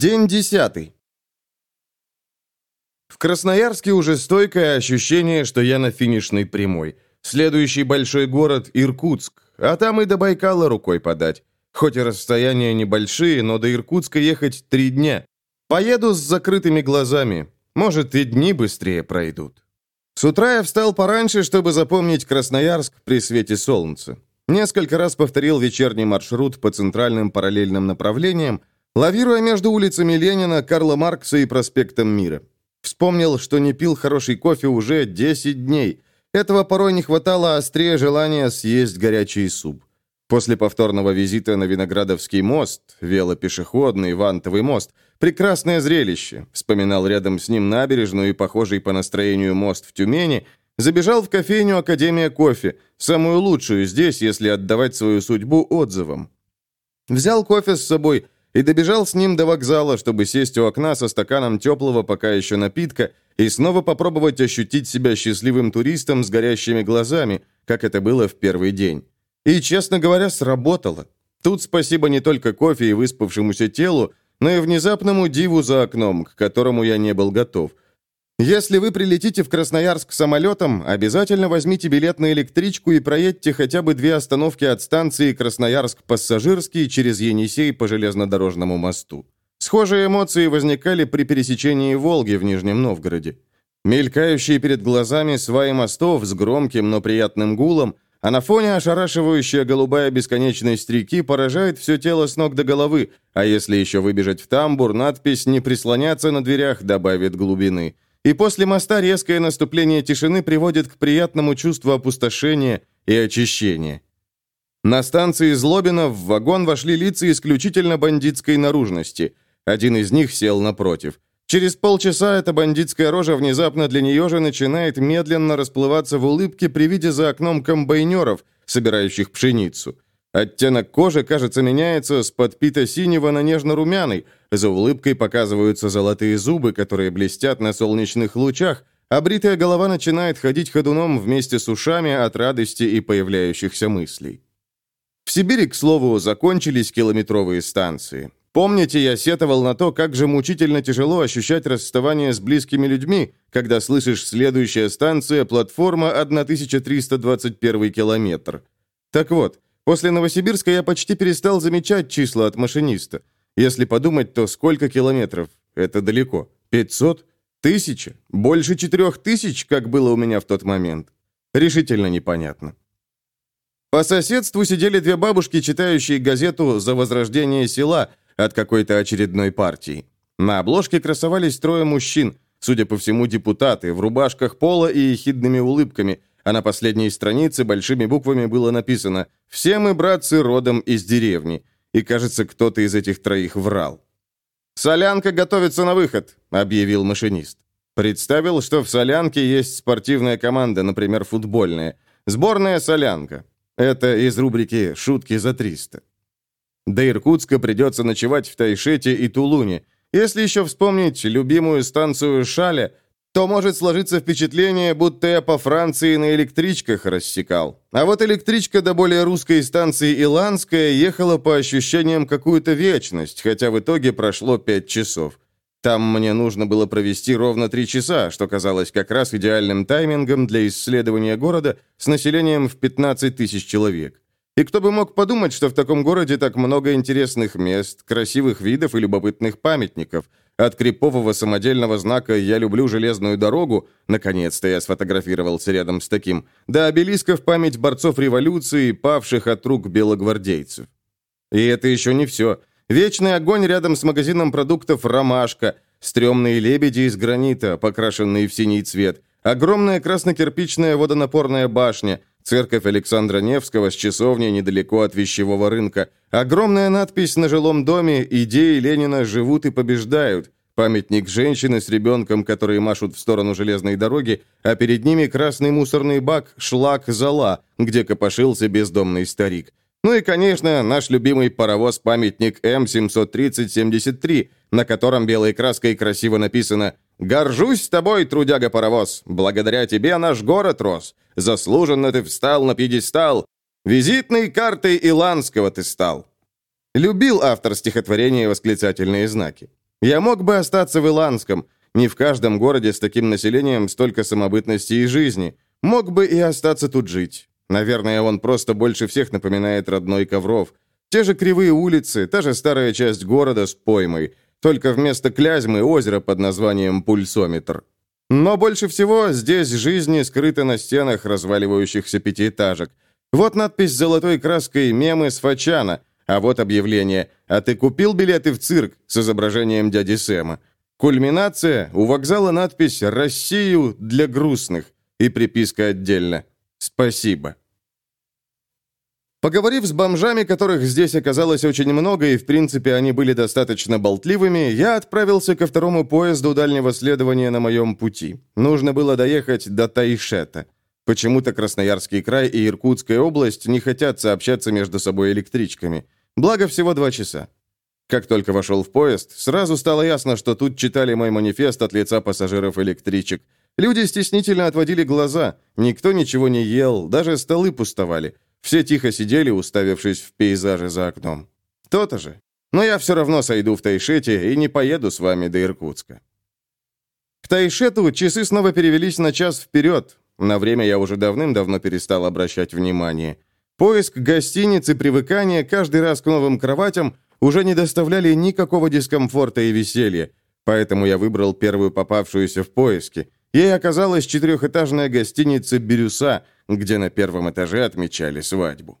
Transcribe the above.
День десятый. В Красноярске уже стойкое ощущение, что я на финишной прямой. Следующий большой город – Иркутск, а там и до Байкала рукой подать. Хоть и расстояния небольшие, но до Иркутска ехать три дня. Поеду с закрытыми глазами. Может, и дни быстрее пройдут. С утра я встал пораньше, чтобы запомнить Красноярск при свете солнца. Несколько раз повторил вечерний маршрут по центральным параллельным направлениям, лавируя между улицами Ленина, Карла Маркса и проспектом Мира. Вспомнил, что не пил хороший кофе уже 10 дней. Этого порой не хватало острее желания съесть горячий суп. После повторного визита на Виноградовский мост, велопешеходный Вантовый мост, прекрасное зрелище, вспоминал рядом с ним набережную и похожий по настроению мост в Тюмени, забежал в кофейню Академия кофе, самую лучшую здесь, если отдавать свою судьбу отзывам. Взял кофе с собой – и добежал с ним до вокзала, чтобы сесть у окна со стаканом теплого пока еще напитка и снова попробовать ощутить себя счастливым туристом с горящими глазами, как это было в первый день. И, честно говоря, сработало. Тут спасибо не только кофе и выспавшемуся телу, но и внезапному диву за окном, к которому я не был готов – если вы прилетите в Красноярск самолетом, обязательно возьмите билет на электричку и проедьте хотя бы две остановки от станции Красноярск-Пассажирский через Енисей по железнодорожному мосту. Схожие эмоции возникали при пересечении Волги в Нижнем Новгороде. Мелькающие перед глазами сваи мостов с громким, но приятным гулом, а на фоне ошарашивающая голубая бесконечность реки поражает все тело с ног до головы, а если еще выбежать в тамбур, надпись «Не прислоняться на дверях» добавит глубины – и после моста резкое наступление тишины приводит к приятному чувству опустошения и очищения. На станции Злобина в вагон вошли лица исключительно бандитской наружности. Один из них сел напротив. Через полчаса эта бандитская рожа внезапно для нее же начинает медленно расплываться в улыбке при виде за окном комбайнеров, собирающих пшеницу. Оттенок кожи, кажется, меняется с подпито-синего на нежно-румяный, за улыбкой показываются золотые зубы, которые блестят на солнечных лучах, а бритая голова начинает ходить ходуном вместе с ушами от радости и появляющихся мыслей. В Сибири, к слову, закончились километровые станции. Помните, я сетовал на то, как же мучительно тяжело ощущать расставание с близкими людьми, когда слышишь следующая станция, платформа 1321 километр. Так вот, После Новосибирска я почти перестал замечать числа от машиниста. Если подумать, то сколько километров? Это далеко. 500? Тысяча? Больше четырех тысяч, как было у меня в тот момент? Решительно непонятно. По соседству сидели две бабушки, читающие газету «За возрождение села» от какой-то очередной партии. На обложке красовались трое мужчин, судя по всему, депутаты, в рубашках пола и ехидными улыбками, а на последней странице большими буквами было написано «Все мы, братцы, родом из деревни». И, кажется, кто-то из этих троих врал. «Солянка готовится на выход», — объявил машинист. Представил, что в Солянке есть спортивная команда, например, футбольная. Сборная Солянка. Это из рубрики «Шутки за 300». До Иркутска придется ночевать в Тайшете и Тулуне. Если еще вспомнить любимую станцию Шаля — то может сложиться впечатление, будто я по Франции на электричках рассекал. А вот электричка до более русской станции Иланская ехала по ощущениям какую-то вечность, хотя в итоге прошло пять часов. Там мне нужно было провести ровно три часа, что казалось как раз идеальным таймингом для исследования города с населением в 15 тысяч человек. И кто бы мог подумать, что в таком городе так много интересных мест, красивых видов и любопытных памятников – от крипового самодельного знака «Я люблю железную дорогу» наконец-то я сфотографировался рядом с таким, до обелиска в память борцов революции, павших от рук белогвардейцев. И это еще не все. Вечный огонь рядом с магазином продуктов «Ромашка», стрёмные лебеди из гранита, покрашенные в синий цвет, огромная краснокирпичная водонапорная башня, церковь Александра Невского с часовней недалеко от вещевого рынка, огромная надпись на жилом доме «Идеи Ленина живут и побеждают», памятник женщины с ребенком, которые машут в сторону железной дороги, а перед ними красный мусорный бак «Шлак-Зала», где копошился бездомный старик. Ну и, конечно, наш любимый паровоз-памятник М730-73, на котором белой краской красиво написано «Горжусь тобой, трудяга-паровоз! Благодаря тебе наш город рос! Заслуженно ты встал на пьедестал! Визитной картой Иланского ты стал!» Любил автор стихотворения восклицательные знаки. Я мог бы остаться в Иланском. Не в каждом городе с таким населением столько самобытности и жизни. Мог бы и остаться тут жить. Наверное, он просто больше всех напоминает родной Ковров. Те же кривые улицы, та же старая часть города с поймой. Только вместо Клязьмы озеро под названием Пульсометр. Но больше всего здесь жизни скрыты на стенах разваливающихся пятиэтажек. Вот надпись золотой краской «Мемы с Фачана», а вот объявление «А ты купил билеты в цирк?» с изображением дяди Сэма. Кульминация, у вокзала надпись «Россию для грустных» и приписка отдельно «Спасибо». Поговорив с бомжами, которых здесь оказалось очень много, и в принципе они были достаточно болтливыми, я отправился ко второму поезду дальнего следования на моем пути. Нужно было доехать до Тайшета. Почему-то Красноярский край и Иркутская область не хотят сообщаться между собой электричками. Благо всего два часа. Как только вошел в поезд, сразу стало ясно, что тут читали мой манифест от лица пассажиров электричек. Люди стеснительно отводили глаза, никто ничего не ел, даже столы пустовали. Все тихо сидели, уставившись в пейзажи за окном. То-то же. Но я все равно сойду в Тайшете и не поеду с вами до Иркутска. К Тайшету часы снова перевелись на час вперед. На время я уже давным-давно перестал обращать внимание. Поиск гостиницы, привыкание каждый раз к новым кроватям уже не доставляли никакого дискомфорта и веселья, поэтому я выбрал первую попавшуюся в поиске. Ей оказалась четырехэтажная гостиница «Бирюса», где на первом этаже отмечали свадьбу.